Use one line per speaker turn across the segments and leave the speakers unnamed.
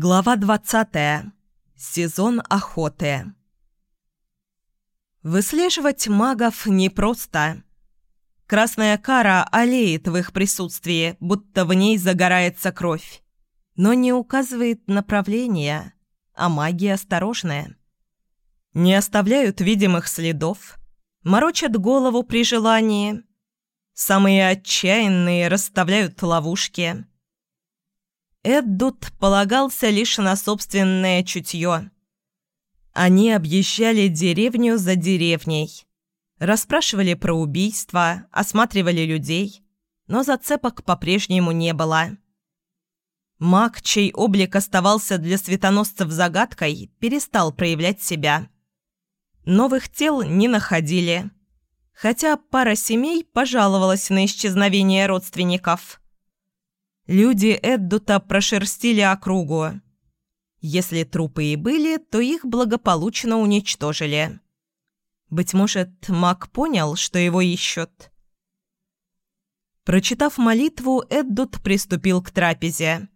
Глава 20. Сезон охоты. Выслеживать магов непросто. Красная кара олеет в их присутствии, будто в ней загорается кровь. Но не указывает направления, а маги осторожные. Не оставляют видимых следов, морочат голову при желании. Самые отчаянные расставляют ловушки – Эддут полагался лишь на собственное чутье. Они объезжали деревню за деревней. Расспрашивали про убийства, осматривали людей, но зацепок по-прежнему не было. Маг, чей облик оставался для светоносцев загадкой, перестал проявлять себя. Новых тел не находили, хотя пара семей пожаловалась на исчезновение родственников – Люди Эддута прошерстили округу. Если трупы и были, то их благополучно уничтожили. Быть может, маг понял, что его ищут. Прочитав молитву, Эддут приступил к трапезе.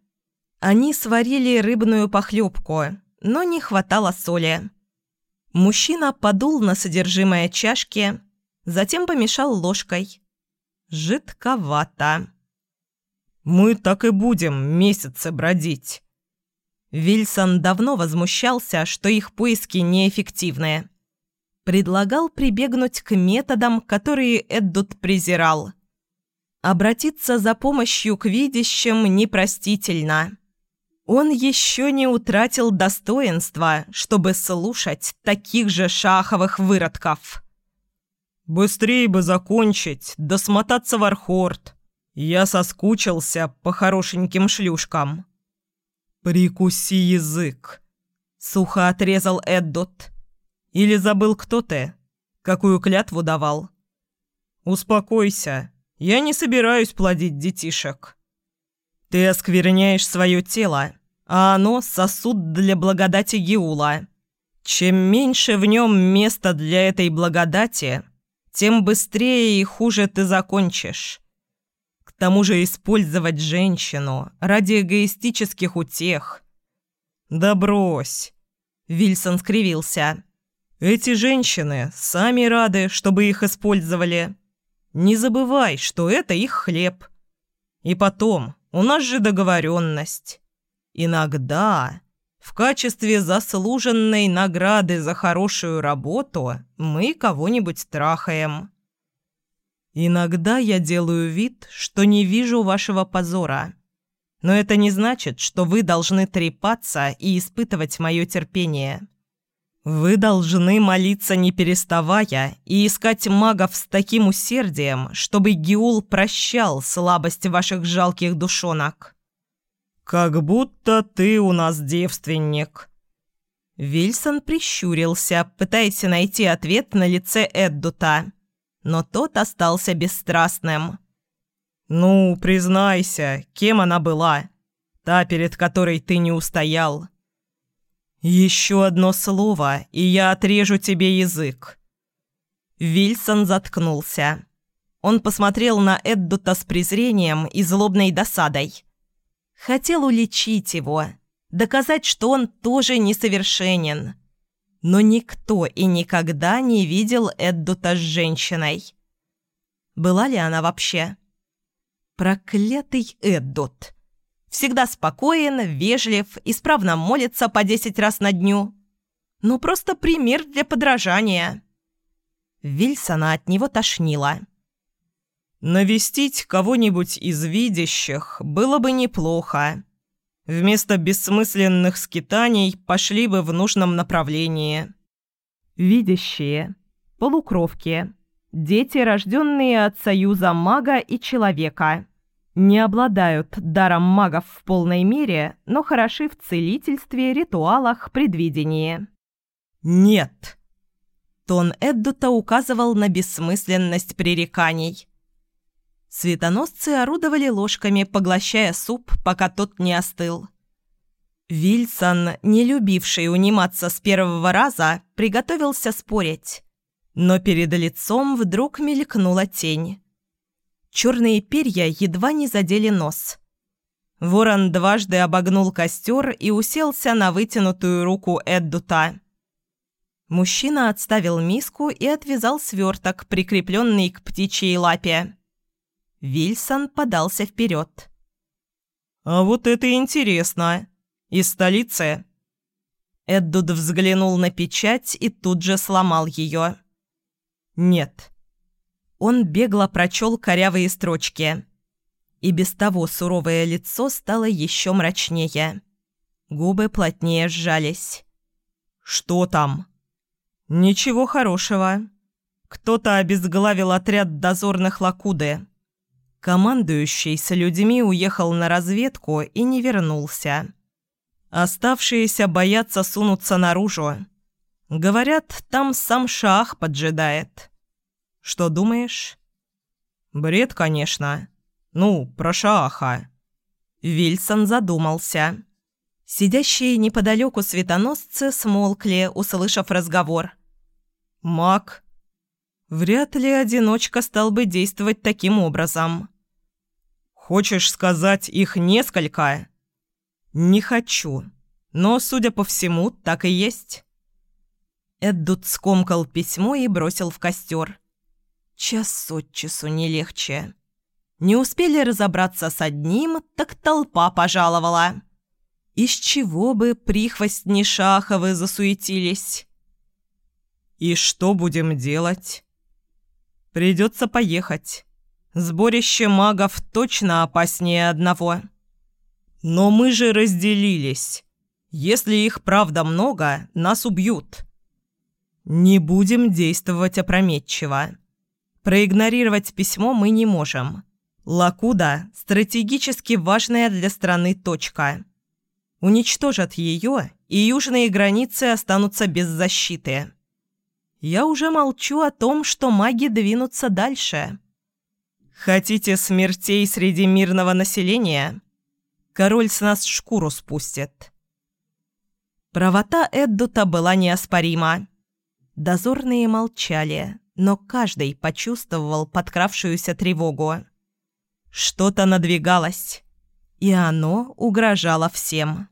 Они сварили рыбную похлебку, но не хватало соли. Мужчина подул на содержимое чашки, затем помешал ложкой. Жидковато. Мы так и будем месяцы бродить». Вильсон давно возмущался, что их поиски неэффективны. Предлагал прибегнуть к методам, которые Эддут презирал. Обратиться за помощью к видящим непростительно. Он еще не утратил достоинства, чтобы слушать таких же шаховых выродков. «Быстрее бы закончить, да смотаться в Архорд», я соскучился по хорошеньким шлюшкам». «Прикуси язык», — сухо отрезал Эддот. «Или забыл, кто ты? Какую клятву давал?» «Успокойся, я не собираюсь плодить детишек». «Ты оскверняешь свое тело, а оно — сосуд для благодати Геула. Чем меньше в нем места для этой благодати, тем быстрее и хуже ты закончишь тому же использовать женщину ради эгоистических утех. «Да брось!» – Вильсон скривился. «Эти женщины сами рады, чтобы их использовали. Не забывай, что это их хлеб. И потом, у нас же договоренность. Иногда, в качестве заслуженной награды за хорошую работу, мы кого-нибудь трахаем». «Иногда я делаю вид, что не вижу вашего позора. Но это не значит, что вы должны трепаться и испытывать мое терпение. Вы должны молиться не переставая и искать магов с таким усердием, чтобы Гиул прощал слабость ваших жалких душонок». «Как будто ты у нас девственник». Вильсон прищурился, пытаясь найти ответ на лице Эддута но тот остался бесстрастным. «Ну, признайся, кем она была? Та, перед которой ты не устоял?» «Еще одно слово, и я отрежу тебе язык». Вильсон заткнулся. Он посмотрел на Эддута с презрением и злобной досадой. Хотел уличить его, доказать, что он тоже несовершенен но никто и никогда не видел Эддута с женщиной. Была ли она вообще? Проклятый Эддут. Всегда спокоен, вежлив, исправно молится по десять раз на дню. Ну, просто пример для подражания. Вильсона от него тошнило. «Навестить кого-нибудь из видящих было бы неплохо», Вместо бессмысленных скитаний пошли бы в нужном направлении. Видящие. Полукровки. Дети, рожденные от союза мага и человека. Не обладают даром магов в полной мере, но хороши в целительстве, ритуалах, предвидении. «Нет!» Тон Эддута указывал на бессмысленность пререканий. Светоносцы орудовали ложками, поглощая суп, пока тот не остыл. Вильсон, не любивший униматься с первого раза, приготовился спорить. Но перед лицом вдруг мелькнула тень. Черные перья едва не задели нос. Ворон дважды обогнул костер и уселся на вытянутую руку Эддута. Мужчина отставил миску и отвязал сверток, прикрепленный к птичьей лапе. Вильсон подался вперед. «А вот это интересно! Из столицы?» Эддуд взглянул на печать и тут же сломал ее. «Нет». Он бегло прочел корявые строчки. И без того суровое лицо стало еще мрачнее. Губы плотнее сжались. «Что там?» «Ничего хорошего. Кто-то обезглавил отряд дозорных Лакуды. Командующий с людьми уехал на разведку и не вернулся. Оставшиеся боятся сунуться наружу. Говорят, там сам Шах поджидает. Что думаешь?» «Бред, конечно. Ну, про Шааха». Вильсон задумался. Сидящие неподалеку светоносцы смолкли, услышав разговор. «Маг?» Вряд ли одиночка стал бы действовать таким образом. «Хочешь сказать, их несколько?» «Не хочу. Но, судя по всему, так и есть». Эддут скомкал письмо и бросил в костер. Час от часу не легче. Не успели разобраться с одним, так толпа пожаловала. Из чего бы прихвостни Шаховы засуетились? «И что будем делать?» «Придется поехать. Сборище магов точно опаснее одного. Но мы же разделились. Если их правда много, нас убьют. Не будем действовать опрометчиво. Проигнорировать письмо мы не можем. Лакуда – стратегически важная для страны точка. Уничтожат ее, и южные границы останутся без защиты. Я уже молчу о том, что маги двинутся дальше. Хотите смертей среди мирного населения? Король с нас шкуру спустит. Правота Эддута была неоспорима. Дозорные молчали, но каждый почувствовал подкравшуюся тревогу. Что-то надвигалось, и оно угрожало всем.